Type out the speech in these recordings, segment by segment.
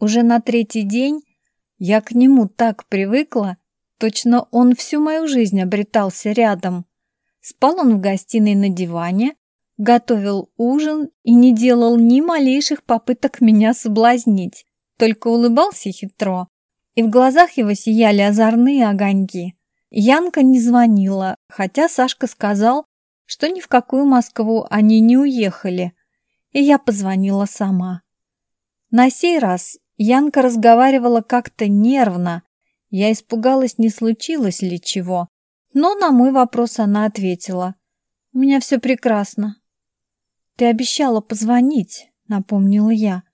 Уже на третий день я к нему так привыкла, точно он всю мою жизнь обретался рядом. Спал он в гостиной на диване, готовил ужин и не делал ни малейших попыток меня соблазнить, только улыбался хитро, и в глазах его сияли озорные огоньки. Янка не звонила, хотя Сашка сказал, что ни в какую Москву они не уехали, и я позвонила сама. На сей раз Янка разговаривала как-то нервно, я испугалась, не случилось ли чего, но на мой вопрос она ответила. «У меня все прекрасно». «Ты обещала позвонить», — напомнила я.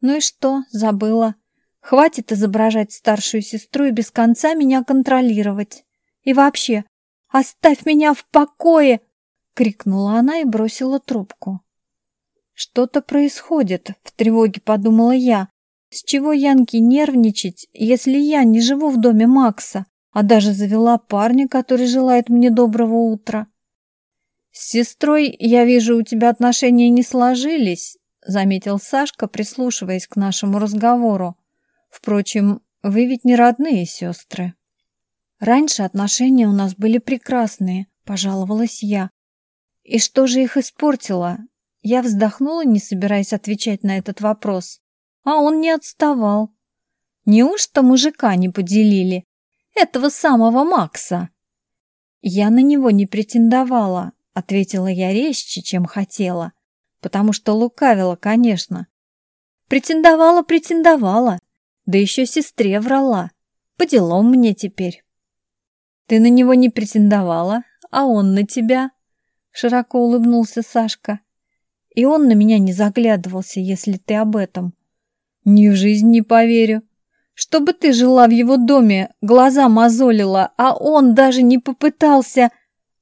«Ну и что, забыла. Хватит изображать старшую сестру и без конца меня контролировать. И вообще, оставь меня в покое!» — крикнула она и бросила трубку. «Что-то происходит», — в тревоге подумала я. «С чего Янке нервничать, если я не живу в доме Макса?» а даже завела парня, который желает мне доброго утра. «С сестрой, я вижу, у тебя отношения не сложились», заметил Сашка, прислушиваясь к нашему разговору. «Впрочем, вы ведь не родные сестры». «Раньше отношения у нас были прекрасные», — пожаловалась я. «И что же их испортило?» Я вздохнула, не собираясь отвечать на этот вопрос. А он не отставал. «Неужто мужика не поделили?» этого самого Макса. Я на него не претендовала, ответила я резче, чем хотела, потому что лукавила, конечно. Претендовала, претендовала, да еще сестре врала. По делам мне теперь. Ты на него не претендовала, а он на тебя, широко улыбнулся Сашка. И он на меня не заглядывался, если ты об этом. Ни в жизнь не поверю. Чтобы ты жила в его доме, глаза мозолила, а он даже не попытался...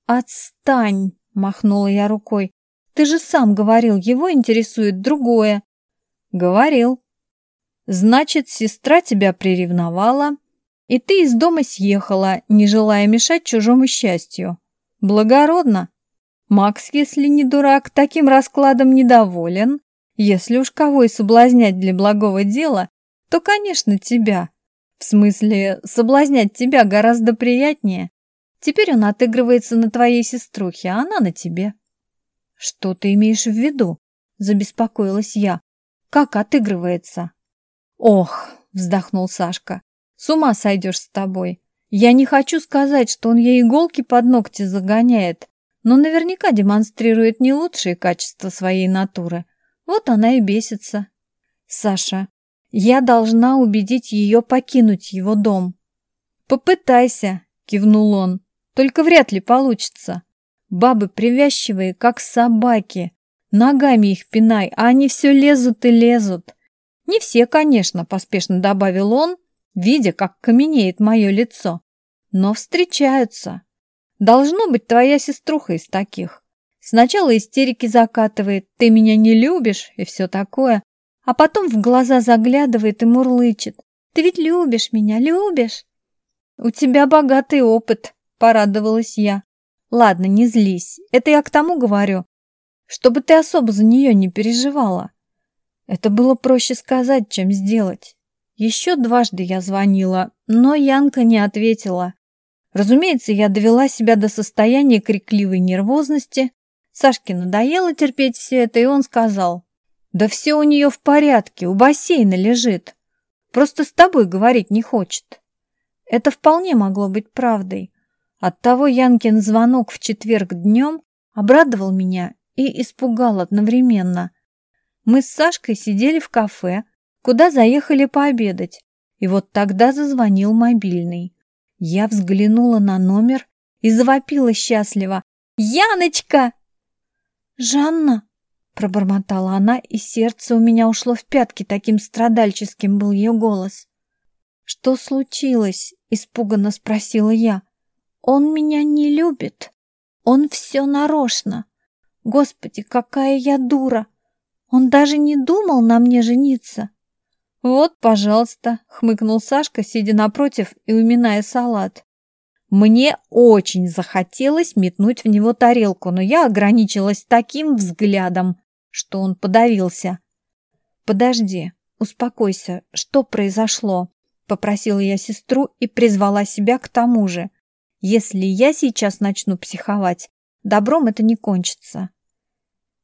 Отстань, махнула я рукой. Ты же сам говорил, его интересует другое. Говорил. Значит, сестра тебя приревновала, и ты из дома съехала, не желая мешать чужому счастью. Благородно. Макс, если не дурак, таким раскладом недоволен. Если уж кого и соблазнять для благого дела, то, конечно, тебя. В смысле, соблазнять тебя гораздо приятнее. Теперь он отыгрывается на твоей сеструхе, а она на тебе. Что ты имеешь в виду? Забеспокоилась я. Как отыгрывается? Ох, вздохнул Сашка. С ума сойдешь с тобой. Я не хочу сказать, что он ей иголки под ногти загоняет, но наверняка демонстрирует не лучшие качества своей натуры. Вот она и бесится. Саша, я должна убедить ее покинуть его дом. «Попытайся», — кивнул он, — «только вряд ли получится. Бабы привязчивые, как собаки. Ногами их пинай, а они все лезут и лезут. Не все, конечно, поспешно добавил он, видя, как каменеет мое лицо. Но встречаются. Должно быть твоя сеструха из таких. Сначала истерики закатывает, ты меня не любишь и все такое, а потом в глаза заглядывает и мурлычет. «Ты ведь любишь меня, любишь?» «У тебя богатый опыт», — порадовалась я. «Ладно, не злись, это я к тому говорю, чтобы ты особо за нее не переживала». Это было проще сказать, чем сделать. Еще дважды я звонила, но Янка не ответила. Разумеется, я довела себя до состояния крикливой нервозности. Сашке надоело терпеть все это, и он сказал, да все у нее в порядке, у бассейна лежит. Просто с тобой говорить не хочет. Это вполне могло быть правдой. Оттого Янкин звонок в четверг днем обрадовал меня и испугал одновременно. Мы с Сашкой сидели в кафе, куда заехали пообедать, и вот тогда зазвонил мобильный. Я взглянула на номер и завопила счастливо. «Яночка!» «Жанна!» Пробормотала она, и сердце у меня ушло в пятки, таким страдальческим был ее голос. «Что случилось?» — испуганно спросила я. «Он меня не любит. Он все нарочно. Господи, какая я дура! Он даже не думал на мне жениться». «Вот, пожалуйста», — хмыкнул Сашка, сидя напротив и уминая салат. Мне очень захотелось метнуть в него тарелку, но я ограничилась таким взглядом, что он подавился. «Подожди, успокойся, что произошло?» Попросила я сестру и призвала себя к тому же. Если я сейчас начну психовать, добром это не кончится.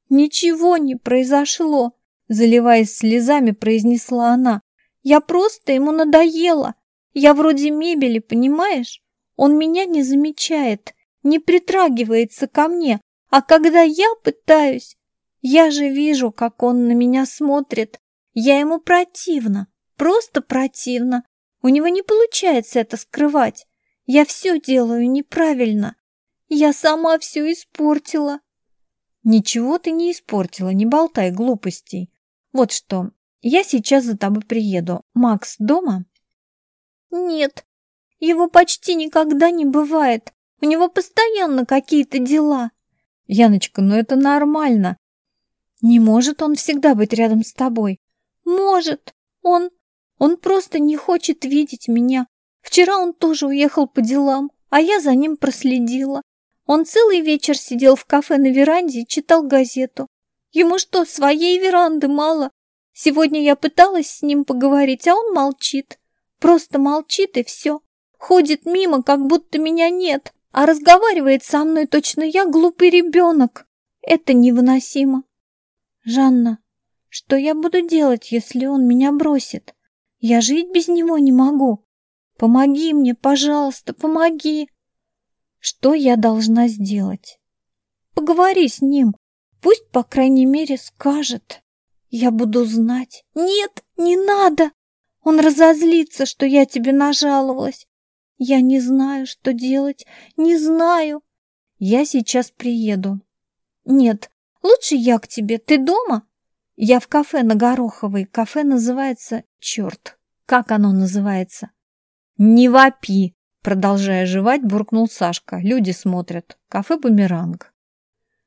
«Ничего не произошло», — заливаясь слезами, произнесла она. «Я просто ему надоела. Я вроде мебели, понимаешь? Он меня не замечает, не притрагивается ко мне, а когда я пытаюсь, я же вижу, как он на меня смотрит. Я ему противна, просто противна. У него не получается это скрывать. Я все делаю неправильно. Я сама все испортила. Ничего ты не испортила, не болтай глупостей. Вот что, я сейчас за тобой приеду. Макс дома? Нет, его почти никогда не бывает. У него постоянно какие-то дела. Яночка, ну это нормально. Не может он всегда быть рядом с тобой. Может. Он... Он просто не хочет видеть меня. Вчера он тоже уехал по делам, а я за ним проследила. Он целый вечер сидел в кафе на веранде и читал газету. Ему что, своей веранды мало? Сегодня я пыталась с ним поговорить, а он молчит. Просто молчит и все. Ходит мимо, как будто меня нет, а разговаривает со мной точно я глупый ребенок. Это невыносимо. Жанна, что я буду делать, если он меня бросит? Я жить без него не могу. Помоги мне, пожалуйста, помоги. Что я должна сделать? Поговори с ним. Пусть, по крайней мере, скажет. Я буду знать. Нет, не надо. Он разозлится, что я тебе нажаловалась. Я не знаю, что делать, не знаю. Я сейчас приеду. Нет, лучше я к тебе. Ты дома? Я в кафе на Гороховой. Кафе называется... Черт, как оно называется? Не вопи, продолжая жевать, буркнул Сашка. Люди смотрят. Кафе «Бумеранг».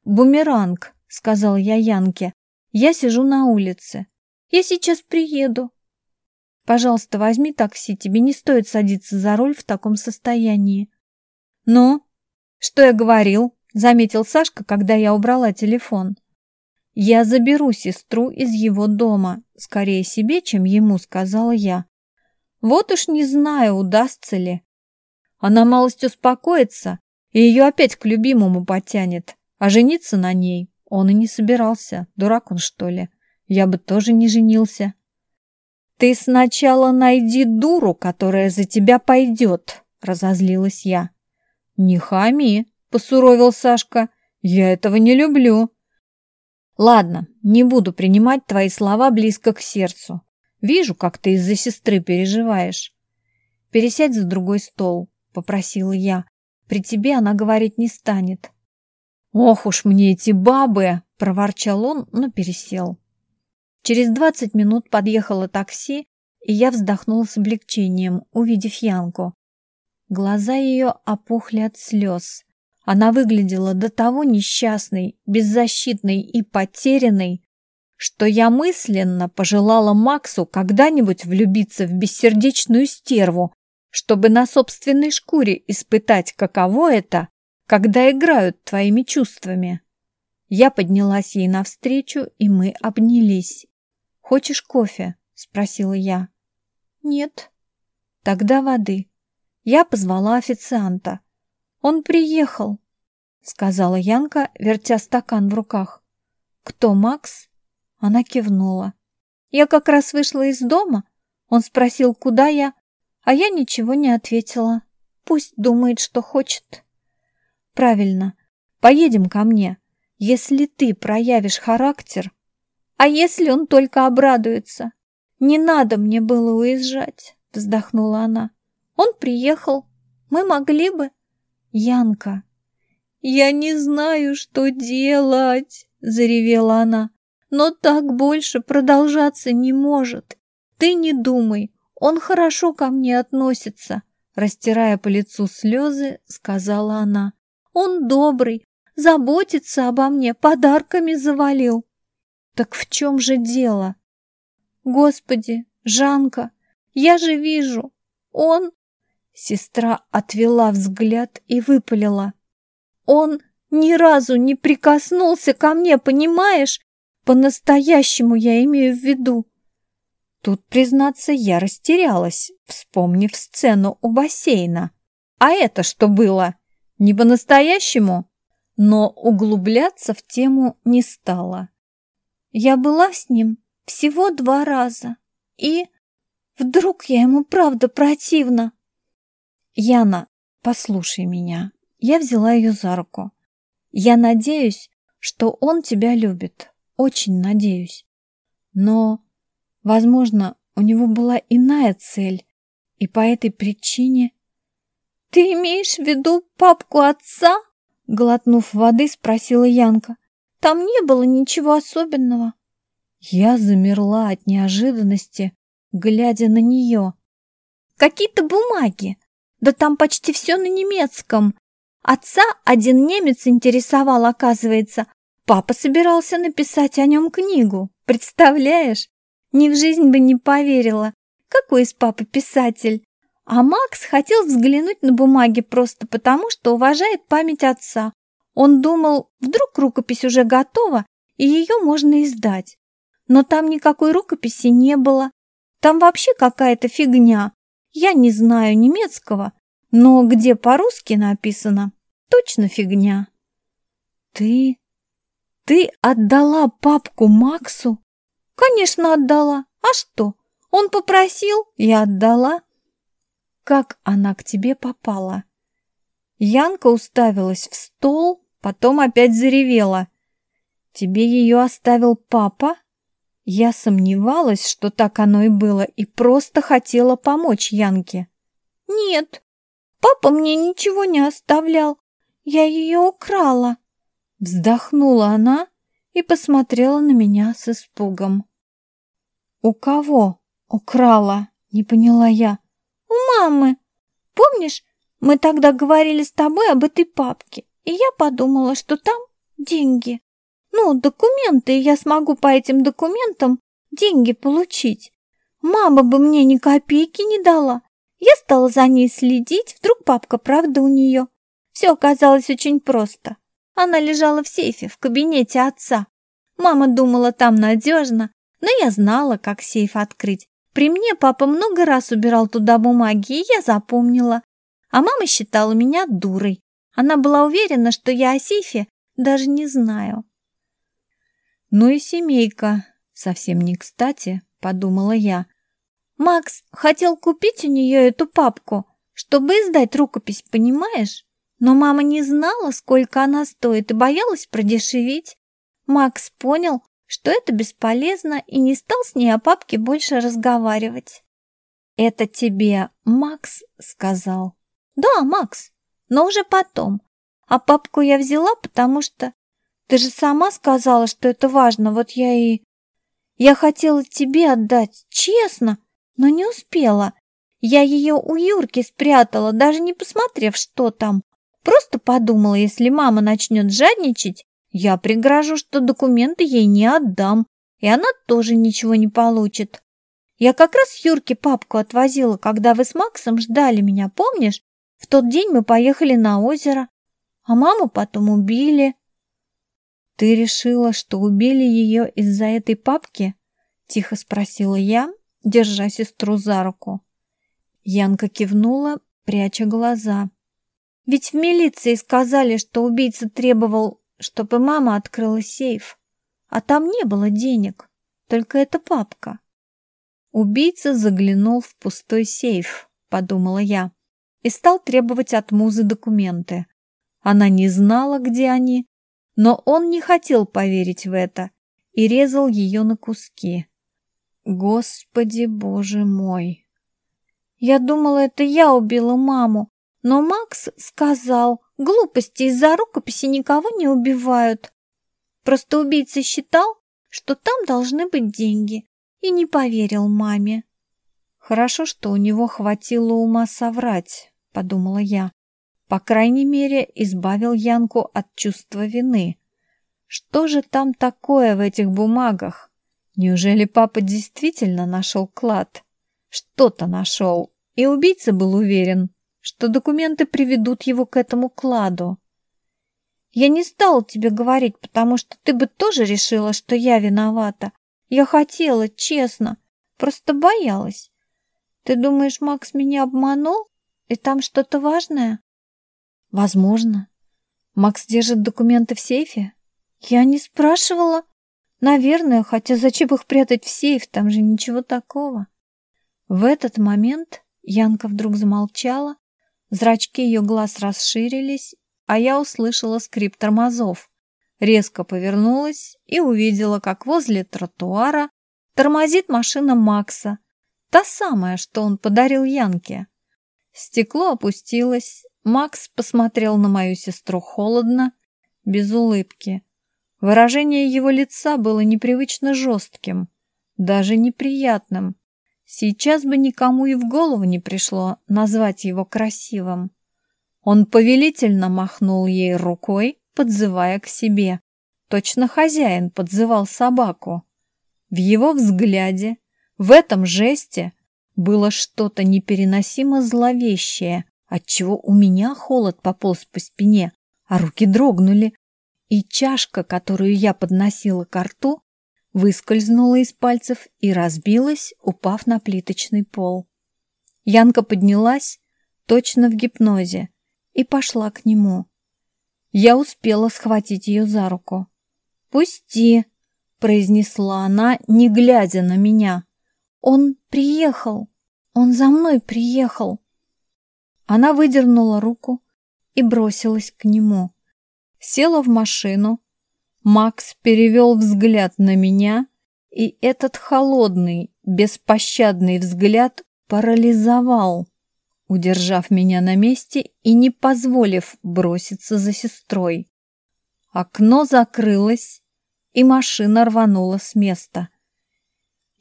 «Бумеранг», — сказал я Янке. «Я сижу на улице. Я сейчас приеду. Пожалуйста, возьми такси, тебе не стоит садиться за руль в таком состоянии. Ну, что я говорил? Заметил Сашка, когда я убрала телефон. Я заберу сестру из его дома, скорее себе, чем ему, сказала я. Вот уж не знаю, удастся ли. Она малость успокоится, и ее опять к любимому потянет, а жениться на ней он и не собирался. Дурак он, что ли? Я бы тоже не женился. «Ты сначала найди дуру, которая за тебя пойдет», — разозлилась я. «Не хами», — посуровил Сашка. «Я этого не люблю». «Ладно, не буду принимать твои слова близко к сердцу. Вижу, как ты из-за сестры переживаешь. Пересядь за другой стол», — попросила я. «При тебе она говорить не станет». «Ох уж мне эти бабы!» — проворчал он, но пересел. Через двадцать минут подъехало такси, и я вздохнула с облегчением, увидев Янку. Глаза ее опухли от слез. Она выглядела до того несчастной, беззащитной и потерянной, что я мысленно пожелала Максу когда-нибудь влюбиться в бессердечную стерву, чтобы на собственной шкуре испытать, каково это, когда играют твоими чувствами. Я поднялась ей навстречу, и мы обнялись. «Хочешь кофе?» — спросила я. «Нет». «Тогда воды». Я позвала официанта. «Он приехал», — сказала Янка, вертя стакан в руках. «Кто, Макс?» Она кивнула. «Я как раз вышла из дома. Он спросил, куда я, а я ничего не ответила. Пусть думает, что хочет». «Правильно. Поедем ко мне. Если ты проявишь характер, а если он только обрадуется? Не надо мне было уезжать, вздохнула она. Он приехал. Мы могли бы... Янка. Я не знаю, что делать, заревела она. Но так больше продолжаться не может. Ты не думай, он хорошо ко мне относится, растирая по лицу слезы, сказала она. Он добрый, заботится обо мне, подарками завалил. Так в чем же дело? Господи, Жанка, я же вижу, он... Сестра отвела взгляд и выпалила. Он ни разу не прикоснулся ко мне, понимаешь? По-настоящему я имею в виду. Тут, признаться, я растерялась, вспомнив сцену у бассейна. А это что было? Не по-настоящему? Но углубляться в тему не стала. Я была с ним всего два раза. И вдруг я ему правда противна. Яна, послушай меня. Я взяла ее за руку. Я надеюсь, что он тебя любит. Очень надеюсь. Но, возможно, у него была иная цель, и по этой причине... «Ты имеешь в виду папку отца?» Глотнув воды, спросила Янка. «Там не было ничего особенного». Я замерла от неожиданности, глядя на нее. «Какие-то бумаги. Да там почти все на немецком. Отца один немец интересовал, оказывается. Папа собирался написать о нем книгу. Представляешь? Ни в жизнь бы не поверила. Какой из папы писатель? А Макс хотел взглянуть на бумаги просто потому, что уважает память отца. Он думал, вдруг рукопись уже готова, и ее можно издать. Но там никакой рукописи не было. Там вообще какая-то фигня. Я не знаю немецкого, но где по-русски написано, точно фигня. Ты... ты отдала папку Максу? Конечно, отдала. А что? Он попросил, я отдала. Как она к тебе попала? Янка уставилась в стол, потом опять заревела. Тебе ее оставил папа? Я сомневалась, что так оно и было, и просто хотела помочь Янке. Нет, Папа мне ничего не оставлял. Я ее украла. Вздохнула она и посмотрела на меня с испугом. «У кого украла?» — не поняла я. «У мамы. Помнишь, мы тогда говорили с тобой об этой папке, и я подумала, что там деньги. Ну, документы, и я смогу по этим документам деньги получить. Мама бы мне ни копейки не дала. Я стала за ней следить, вдруг папка правда у нее. Все оказалось очень просто. Она лежала в сейфе в кабинете отца. Мама думала, там надежно, но я знала, как сейф открыть. При мне папа много раз убирал туда бумаги, и я запомнила. А мама считала меня дурой. Она была уверена, что я о сейфе даже не знаю. Ну и семейка. Совсем не кстати, подумала я. Макс хотел купить у нее эту папку, чтобы издать рукопись, понимаешь? Но мама не знала, сколько она стоит, и боялась продешевить. Макс понял, что это бесполезно, и не стал с ней о папке больше разговаривать. «Это тебе Макс сказал?» «Да, Макс, но уже потом. А папку я взяла, потому что... Ты же сама сказала, что это важно, вот я и... Я хотела тебе отдать, честно, но не успела. Я ее у Юрки спрятала, даже не посмотрев, что там. Просто подумала, если мама начнет жадничать, я пригрожу, что документы ей не отдам, и она тоже ничего не получит. Я как раз Юрке папку отвозила, когда вы с Максом ждали меня, помнишь? В тот день мы поехали на озеро, а маму потом убили. Ты решила, что убили ее из-за этой папки? Тихо спросила я, держа сестру за руку. Янка кивнула, пряча глаза. Ведь в милиции сказали, что убийца требовал, чтобы мама открыла сейф. А там не было денег, только эта папка. Убийца заглянул в пустой сейф, подумала я, и стал требовать от Музы документы. Она не знала, где они, но он не хотел поверить в это и резал ее на куски. Господи, боже мой! Я думала, это я убила маму, но Макс сказал, глупости из-за рукописи никого не убивают. Просто убийца считал, что там должны быть деньги, и не поверил маме. Хорошо, что у него хватило ума соврать, подумала я. По крайней мере, избавил Янку от чувства вины. Что же там такое в этих бумагах? Неужели папа действительно нашел клад? Что-то нашел, и убийца был уверен, что документы приведут его к этому кладу. Я не стала тебе говорить, потому что ты бы тоже решила, что я виновата. Я хотела, честно. Просто боялась. Ты думаешь, Макс меня обманул? И там что-то важное? Возможно. Макс держит документы в сейфе? Я не спрашивала. Наверное, хотя зачем их прятать в сейф? Там же ничего такого. В этот момент Янка вдруг замолчала, зрачки ее глаз расширились, а я услышала скрип тормозов. Резко повернулась и увидела, как возле тротуара тормозит машина Макса, та самая, что он подарил Янке. Стекло опустилось, Макс посмотрел на мою сестру холодно, без улыбки. Выражение его лица было непривычно жестким, даже неприятным. Сейчас бы никому и в голову не пришло назвать его красивым. Он повелительно махнул ей рукой, подзывая к себе. Точно хозяин подзывал собаку. В его взгляде, в этом жесте было что-то непереносимо зловещее, отчего у меня холод пополз по спине, а руки дрогнули, и чашка, которую я подносила к рту, выскользнула из пальцев и разбилась, упав на плиточный пол. Янка поднялась, точно в гипнозе, и пошла к нему. Я успела схватить ее за руку. «Пусти!» — произнесла она, не глядя на меня. «Он приехал! Он за мной приехал!» Она выдернула руку и бросилась к нему. Села в машину. Макс перевел взгляд на меня, и этот холодный, беспощадный взгляд парализовал удержав меня на месте и не позволив броситься за сестрой. Окно закрылось, и машина рванула с места.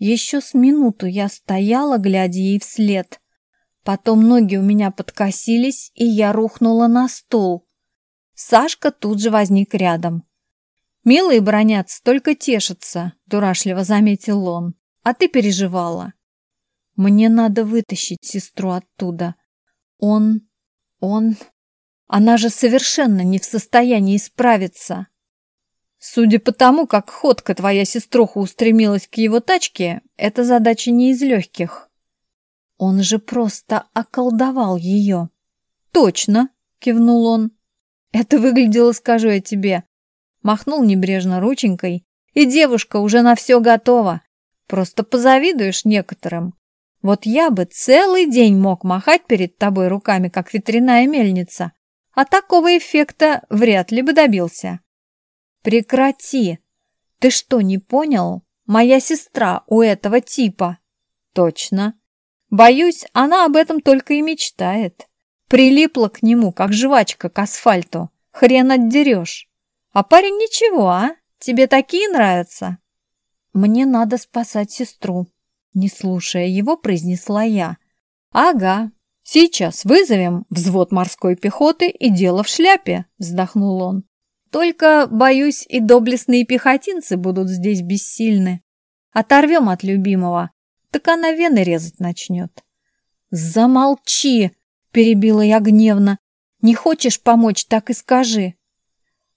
Еще с минуту я стояла, глядя ей вслед. Потом ноги у меня подкосились, и я рухнула на стул. Сашка тут же возник рядом. «Милые бронятся, только тешатся», — дурашливо заметил он. «А ты переживала». «Мне надо вытащить сестру оттуда. Он... он... Она же совершенно не в состоянии справиться. Судя по тому, как ходка твоя сеструха устремилась к его тачке, эта задача не из легких. Он же просто околдовал ее. Точно, кивнул он. Это выглядело, скажу я тебе. Махнул небрежно рученькой, и девушка уже на все готова. Просто позавидуешь некоторым. Вот я бы целый день мог махать перед тобой руками, как ветряная мельница, а такого эффекта вряд ли бы добился. Прекрати! Ты что, не понял? Моя сестра у этого типа. Точно. Боюсь, она об этом только и мечтает. Прилипла к нему, как жвачка к асфальту. Хрен отдерешь. А парень ничего, а? Тебе такие нравятся? Мне надо спасать сестру, не слушая его, произнесла я. «Ага, сейчас вызовем взвод морской пехоты и дело в шляпе», вздохнул он. «Только, боюсь, и доблестные пехотинцы будут здесь бессильны. Оторвем от любимого, так она вены резать начнет». «Замолчи!» – перебила я гневно. «Не хочешь помочь, так и скажи».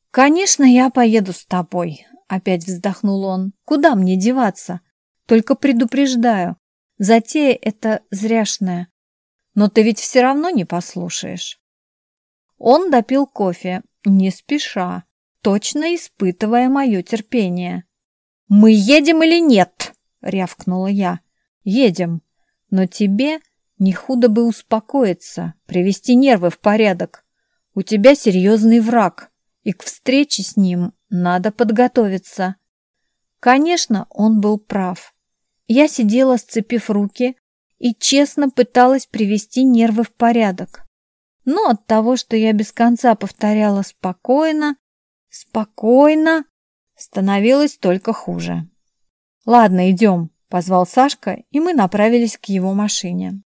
«Конечно, я поеду с тобой», – опять вздохнул он. «Куда мне деваться? Только предупреждаю, затея это зряшная. Но ты ведь все равно не послушаешь. Он допил кофе, не спеша, точно испытывая мое терпение. «Мы едем или нет?» — рявкнула я. «Едем. Но тебе не худо бы успокоиться, привести нервы в порядок. У тебя серьезный враг, и к встрече с ним надо подготовиться». Конечно, он был прав. Я сидела, сцепив руки, и честно пыталась привести нервы в порядок. Но от того, что я без конца повторяла «спокойно», «спокойно», становилось только хуже. «Ладно, идем», — позвал Сашка, и мы направились к его машине.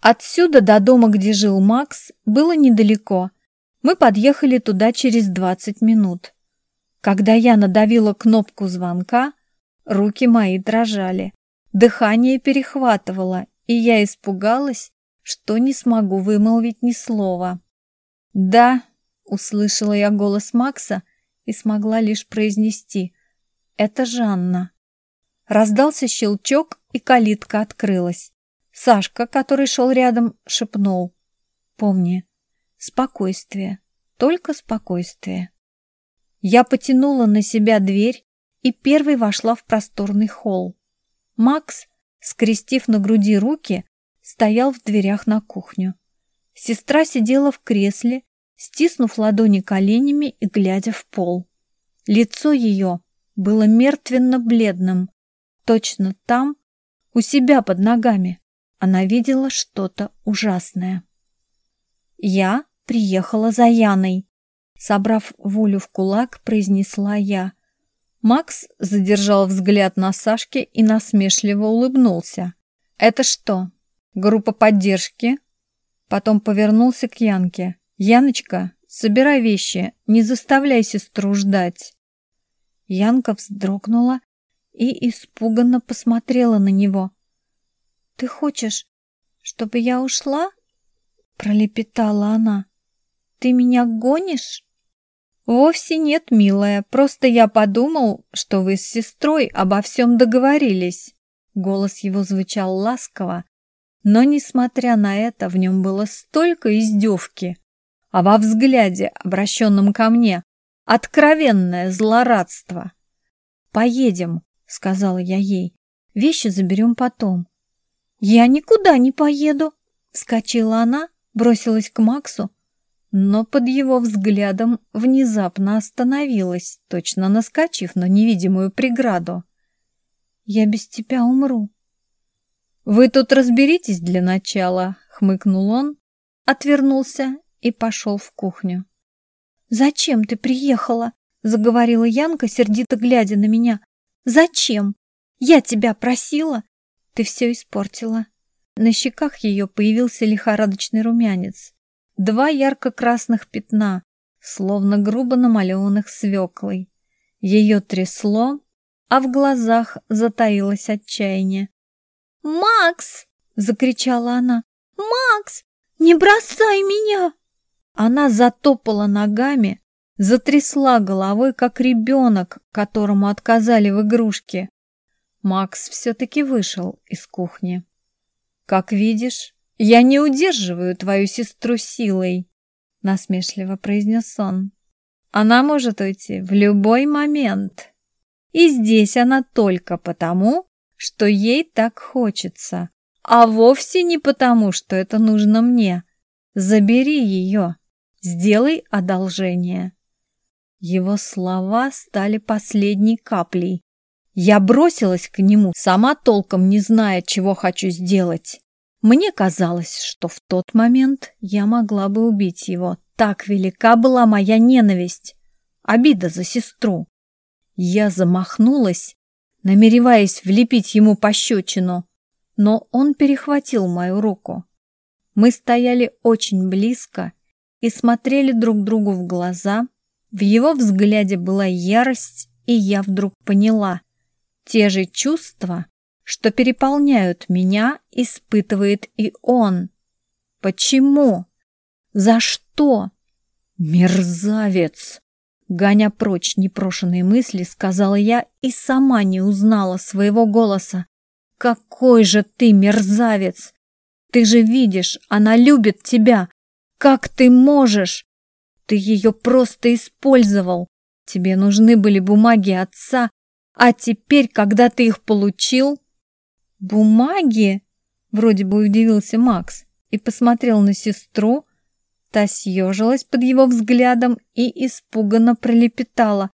Отсюда до дома, где жил Макс, было недалеко. Мы подъехали туда через 20 минут. Когда я надавила кнопку звонка, Руки мои дрожали, дыхание перехватывало, и я испугалась, что не смогу вымолвить ни слова. «Да», — услышала я голос Макса и смогла лишь произнести, «это Жанна». Раздался щелчок, и калитка открылась. Сашка, который шел рядом, шепнул. «Помни, спокойствие, только спокойствие». Я потянула на себя дверь и первой вошла в просторный холл. Макс, скрестив на груди руки, стоял в дверях на кухню. Сестра сидела в кресле, стиснув ладони коленями и глядя в пол. Лицо ее было мертвенно-бледным. Точно там, у себя под ногами, она видела что-то ужасное. «Я приехала за Яной», — собрав волю в кулак, произнесла я. Макс задержал взгляд на Сашке и насмешливо улыбнулся. «Это что, группа поддержки?» Потом повернулся к Янке. «Яночка, собирай вещи, не заставляй сестру ждать». Янка вздрогнула и испуганно посмотрела на него. «Ты хочешь, чтобы я ушла?» Пролепетала она. «Ты меня гонишь?» «Вовсе нет, милая, просто я подумал, что вы с сестрой обо всем договорились». Голос его звучал ласково, но, несмотря на это, в нем было столько издевки, а во взгляде, обращенном ко мне, откровенное злорадство. «Поедем», — сказала я ей, — «вещи заберем потом». «Я никуда не поеду», — вскочила она, бросилась к Максу, но под его взглядом внезапно остановилась, точно наскочив на невидимую преграду. «Я без тебя умру». «Вы тут разберитесь для начала», — хмыкнул он, отвернулся и пошел в кухню. «Зачем ты приехала?» — заговорила Янка, сердито глядя на меня. «Зачем? Я тебя просила. Ты все испортила». На щеках ее появился лихорадочный румянец. Два ярко-красных пятна, словно грубо намалеванных свеклой. Ее трясло, а в глазах затаилось отчаяние. «Макс!» — закричала она. «Макс! Не бросай меня!» Она затопала ногами, затрясла головой, как ребенок, которому отказали в игрушке. Макс все-таки вышел из кухни. «Как видишь, «Я не удерживаю твою сестру силой», — насмешливо произнес он. «Она может уйти в любой момент. И здесь она только потому, что ей так хочется, а вовсе не потому, что это нужно мне. Забери ее, сделай одолжение». Его слова стали последней каплей. Я бросилась к нему, сама толком не зная, чего хочу сделать. Мне казалось, что в тот момент я могла бы убить его. Так велика была моя ненависть, обида за сестру. Я замахнулась, намереваясь влепить ему пощечину, но он перехватил мою руку. Мы стояли очень близко и смотрели друг другу в глаза. В его взгляде была ярость, и я вдруг поняла. Те же чувства, что переполняют меня, испытывает и он. Почему? За что? Мерзавец! Гоня прочь непрошенные мысли, сказала я и сама не узнала своего голоса. Какой же ты мерзавец! Ты же видишь, она любит тебя. Как ты можешь? Ты ее просто использовал. Тебе нужны были бумаги отца, а теперь, когда ты их получил, «Бумаги?» — вроде бы удивился Макс и посмотрел на сестру. Та съежилась под его взглядом и испуганно пролепетала.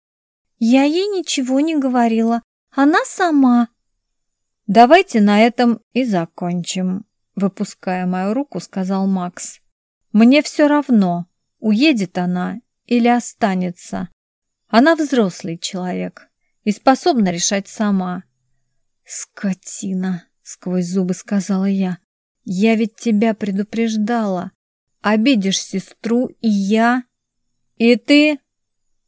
«Я ей ничего не говорила. Она сама». «Давайте на этом и закончим», — выпуская мою руку, сказал Макс. «Мне все равно, уедет она или останется. Она взрослый человек и способна решать сама. «Скотина!» — сквозь зубы сказала я. «Я ведь тебя предупреждала. Обидишь сестру, и я...» «И ты...»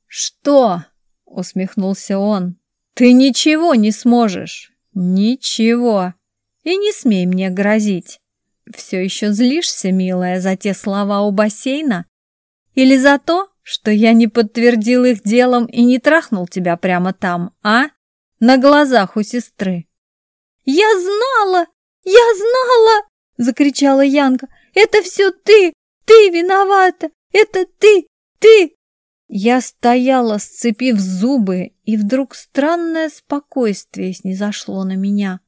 «Что?» — усмехнулся он. «Ты ничего не сможешь. Ничего. И не смей мне грозить. Все еще злишься, милая, за те слова у бассейна? Или за то, что я не подтвердил их делом и не трахнул тебя прямо там, а? на глазах у сестры. «Я знала! Я знала!» — закричала Янка. «Это все ты! Ты виновата! Это ты! Ты!» Я стояла, сцепив зубы, и вдруг странное спокойствие снизошло на меня.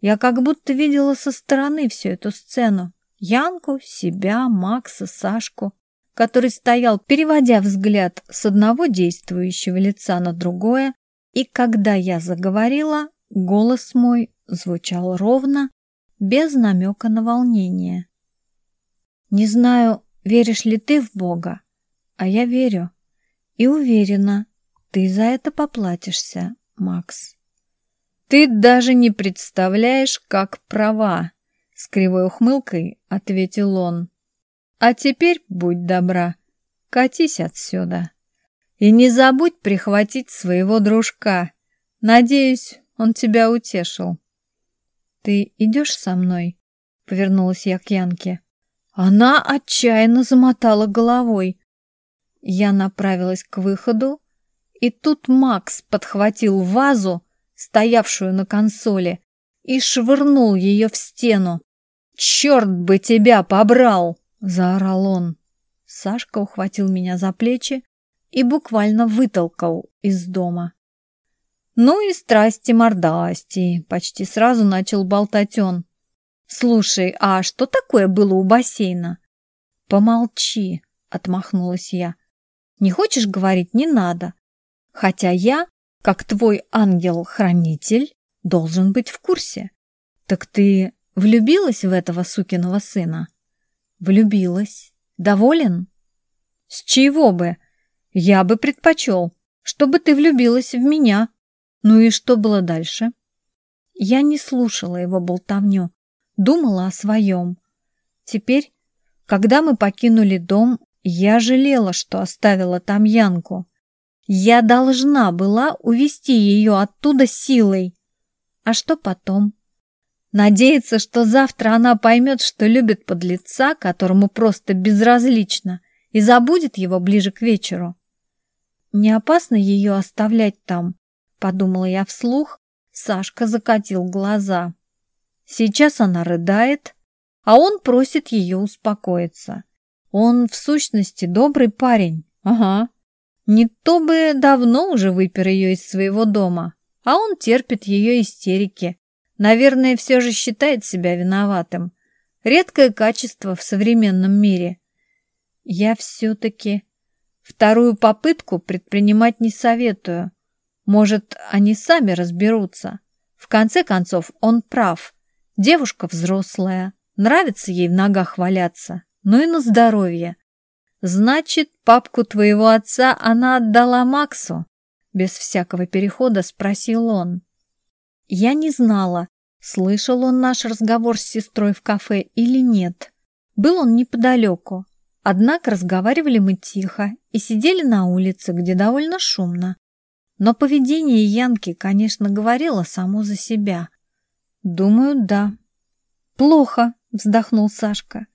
Я как будто видела со стороны всю эту сцену. Янку, себя, Макса, Сашку, который стоял, переводя взгляд с одного действующего лица на другое, и когда я заговорила, голос мой звучал ровно, без намека на волнение. «Не знаю, веришь ли ты в Бога, а я верю и уверена, ты за это поплатишься, Макс». «Ты даже не представляешь, как права!» С кривой ухмылкой ответил он. «А теперь, будь добра, катись отсюда. И не забудь прихватить своего дружка. Надеюсь, он тебя утешил». «Ты идешь со мной?» — повернулась я к Янке. Она отчаянно замотала головой. Я направилась к выходу, и тут Макс подхватил вазу, стоявшую на консоли, и швырнул ее в стену. «Черт бы тебя побрал!» — заорал он. Сашка ухватил меня за плечи и буквально вытолкал из дома. «Ну и страсти-мордасти!» — почти сразу начал болтать он. «Слушай, а что такое было у бассейна?» «Помолчи!» — отмахнулась я. «Не хочешь говорить? Не надо. Хотя я как твой ангел-хранитель, должен быть в курсе. Так ты влюбилась в этого сукиного сына? Влюбилась. Доволен? С чего бы? Я бы предпочел, чтобы ты влюбилась в меня. Ну и что было дальше? Я не слушала его болтовню, думала о своем. Теперь, когда мы покинули дом, я жалела, что оставила там Янку. Я должна была увести ее оттуда силой. А что потом? Надеяться, что завтра она поймет, что любит подлеца, которому просто безразлично, и забудет его ближе к вечеру. Не опасно ее оставлять там, подумала я вслух. Сашка закатил глаза. Сейчас она рыдает, а он просит ее успокоиться. Он, в сущности, добрый парень. Ага. Не то бы давно уже выпер ее из своего дома, а он терпит ее истерики. Наверное, все же считает себя виноватым. Редкое качество в современном мире. Я все-таки вторую попытку предпринимать не советую. Может, они сами разберутся. В конце концов, он прав. Девушка взрослая, нравится ей в ногах валяться. Ну и на здоровье. «Значит, папку твоего отца она отдала Максу?» Без всякого перехода спросил он. Я не знала, слышал он наш разговор с сестрой в кафе или нет. Был он неподалеку. Однако разговаривали мы тихо и сидели на улице, где довольно шумно. Но поведение Янки, конечно, говорило само за себя. «Думаю, да». «Плохо», — вздохнул Сашка.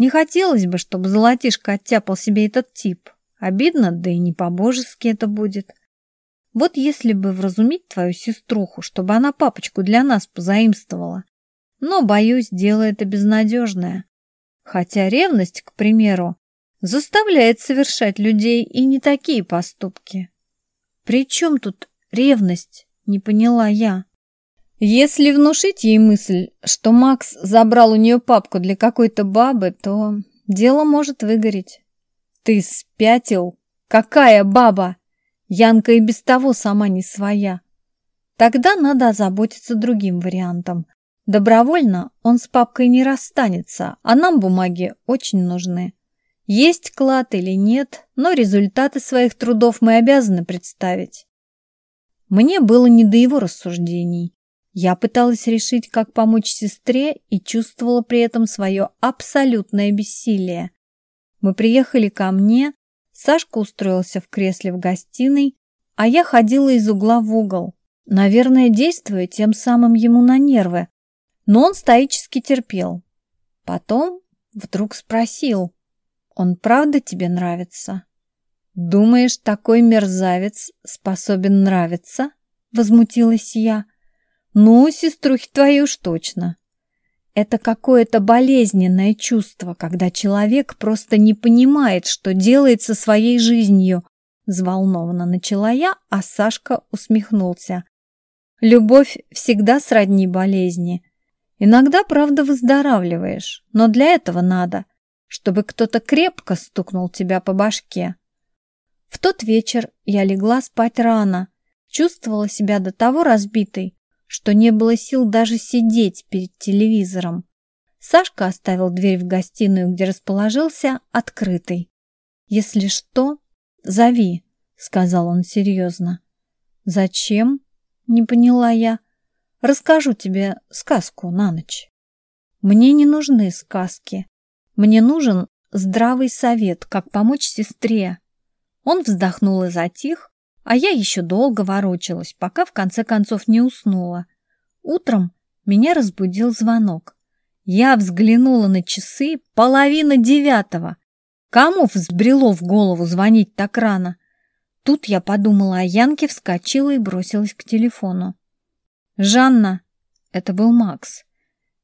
Не хотелось бы, чтобы золотишко оттяпал себе этот тип. Обидно, да и не по-божески это будет. Вот если бы вразумить твою сеструху, чтобы она папочку для нас позаимствовала. Но, боюсь, дело это безнадежное. Хотя ревность, к примеру, заставляет совершать людей и не такие поступки. При чем тут ревность, не поняла я. Если внушить ей мысль, что Макс забрал у нее папку для какой-то бабы, то дело может выгореть. Ты спятил? Какая баба? Янка и без того сама не своя. Тогда надо озаботиться другим вариантом. Добровольно он с папкой не расстанется, а нам бумаги очень нужны. Есть клад или нет, но результаты своих трудов мы обязаны представить. Мне было не до его рассуждений. Я пыталась решить, как помочь сестре и чувствовала при этом свое абсолютное бессилие. Мы приехали ко мне, Сашка устроился в кресле в гостиной, а я ходила из угла в угол, наверное, действуя тем самым ему на нервы, но он стоически терпел. Потом вдруг спросил, «Он правда тебе нравится?» «Думаешь, такой мерзавец способен нравиться?» возмутилась я. Ну, сеструхи твои уж точно. Это какое-то болезненное чувство, когда человек просто не понимает, что делает со своей жизнью. Взволнованно начала я, а Сашка усмехнулся. Любовь всегда сродни болезни. Иногда, правда, выздоравливаешь, но для этого надо, чтобы кто-то крепко стукнул тебя по башке. В тот вечер я легла спать рано, чувствовала себя до того разбитой, что не было сил даже сидеть перед телевизором. Сашка оставил дверь в гостиную, где расположился, открытой. «Если что, зови», — сказал он серьезно. «Зачем?» — не поняла я. «Расскажу тебе сказку на ночь». «Мне не нужны сказки. Мне нужен здравый совет, как помочь сестре». Он вздохнул и затих, а я еще долго ворочалась, пока в конце концов не уснула. Утром меня разбудил звонок. Я взглянула на часы половина девятого. Кому взбрело в голову звонить так рано? Тут я подумала о Янке, вскочила и бросилась к телефону. «Жанна!» — это был Макс.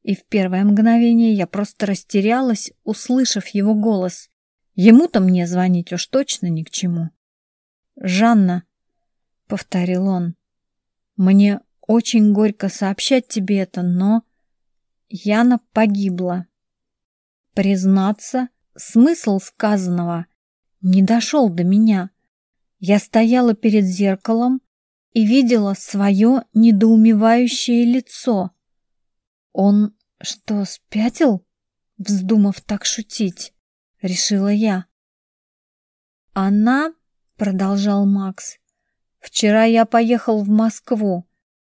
И в первое мгновение я просто растерялась, услышав его голос. Ему-то мне звонить уж точно ни к чему. «Жанна!» — повторил он. «Мне очень горько сообщать тебе это, но Яна погибла. Признаться, смысл сказанного не дошел до меня. Я стояла перед зеркалом и видела свое недоумевающее лицо. Он что, спятил, вздумав так шутить? Решила я. Она, продолжал Макс, Вчера я поехал в Москву.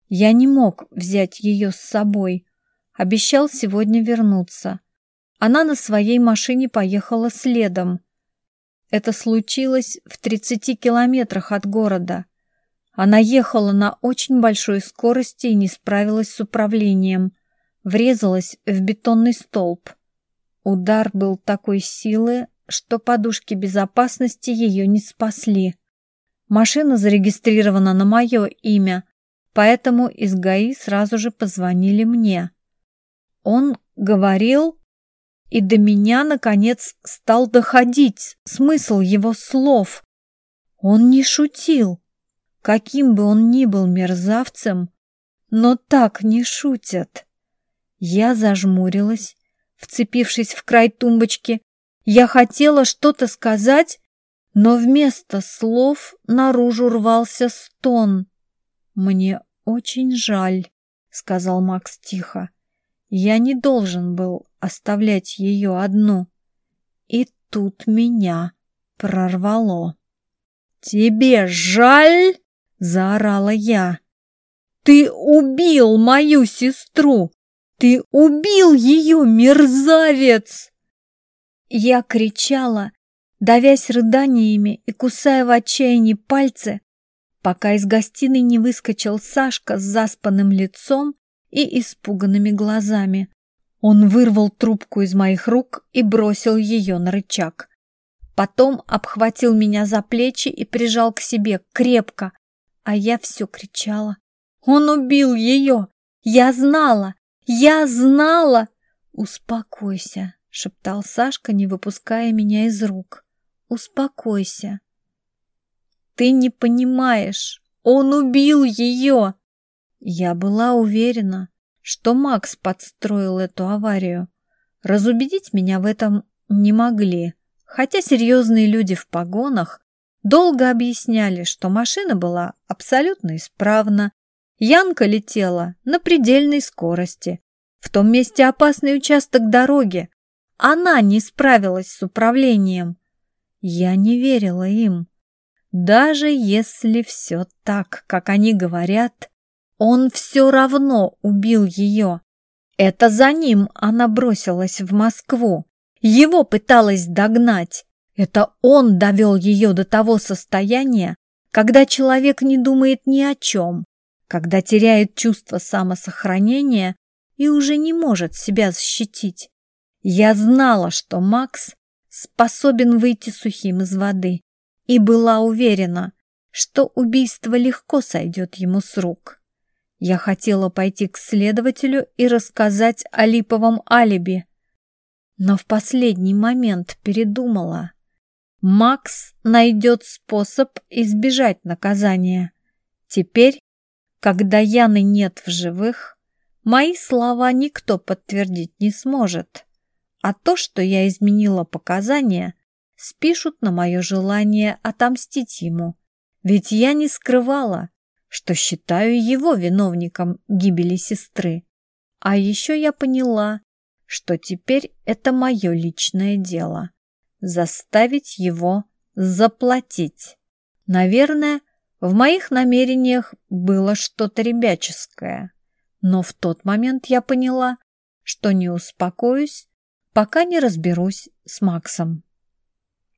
Я не мог взять ее с собой. Обещал сегодня вернуться. Она на своей машине поехала следом. Это случилось в 30 километрах от города. Она ехала на очень большой скорости и не справилась с управлением. Врезалась в бетонный столб. Удар был такой силы, что подушки безопасности ее не спасли. Машина зарегистрирована на мое имя, поэтому из ГАИ сразу же позвонили мне. Он говорил, и до меня, наконец, стал доходить смысл его слов. Он не шутил. Каким бы он ни был мерзавцем, но так не шутят. Я зажмурилась, вцепившись в край тумбочки. Я хотела что-то сказать, но вместо слов наружу рвался стон. «Мне очень жаль», — сказал Макс тихо. «Я не должен был оставлять ее одну». И тут меня прорвало. «Тебе жаль?» — заорала я. «Ты убил мою сестру! Ты убил ее, мерзавец!» Я кричала, давясь рыданиями и кусая в отчаянии пальцы, пока из гостиной не выскочил Сашка с заспанным лицом и испуганными глазами. Он вырвал трубку из моих рук и бросил ее на рычаг. Потом обхватил меня за плечи и прижал к себе крепко, а я все кричала. «Он убил ее! Я знала! Я знала!» «Успокойся!» — шептал Сашка, не выпуская меня из рук успокойся. Ты не понимаешь, он убил ее. Я была уверена, что Макс подстроил эту аварию. Разубедить меня в этом не могли, хотя серьезные люди в погонах долго объясняли, что машина была абсолютно исправна, Янка летела на предельной скорости. В том месте опасный участок дороги. Она не справилась с управлением. Я не верила им. Даже если все так, как они говорят, он все равно убил ее. Это за ним она бросилась в Москву. Его пыталась догнать. Это он довел ее до того состояния, когда человек не думает ни о чем, когда теряет чувство самосохранения и уже не может себя защитить. Я знала, что Макс способен выйти сухим из воды, и была уверена, что убийство легко сойдет ему с рук. Я хотела пойти к следователю и рассказать о липовом алиби, но в последний момент передумала. Макс найдет способ избежать наказания. Теперь, когда Яны нет в живых, мои слова никто подтвердить не сможет. А то, что я изменила показания, спишут на мое желание отомстить ему. Ведь я не скрывала, что считаю его виновником гибели сестры. А еще я поняла, что теперь это мое личное дело – заставить его заплатить. Наверное, в моих намерениях было что-то ребяческое, но в тот момент я поняла, что не успокоюсь, пока не разберусь с Максом.